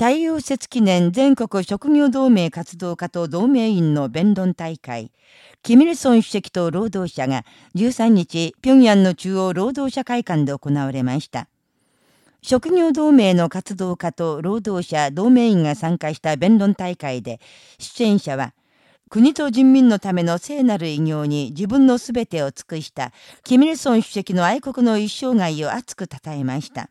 太陽節記念全国職業同盟活動家と同盟員の弁論大会、キミルソン主席と労働者が13日、平壌の中央労働者会館で行われました。職業同盟の活動家と労働者、同盟員が参加した弁論大会で、出演者は、国と人民のための聖なる偉業に自分の全てを尽くした、キミルソン主席の愛国の一生涯を熱く称えました。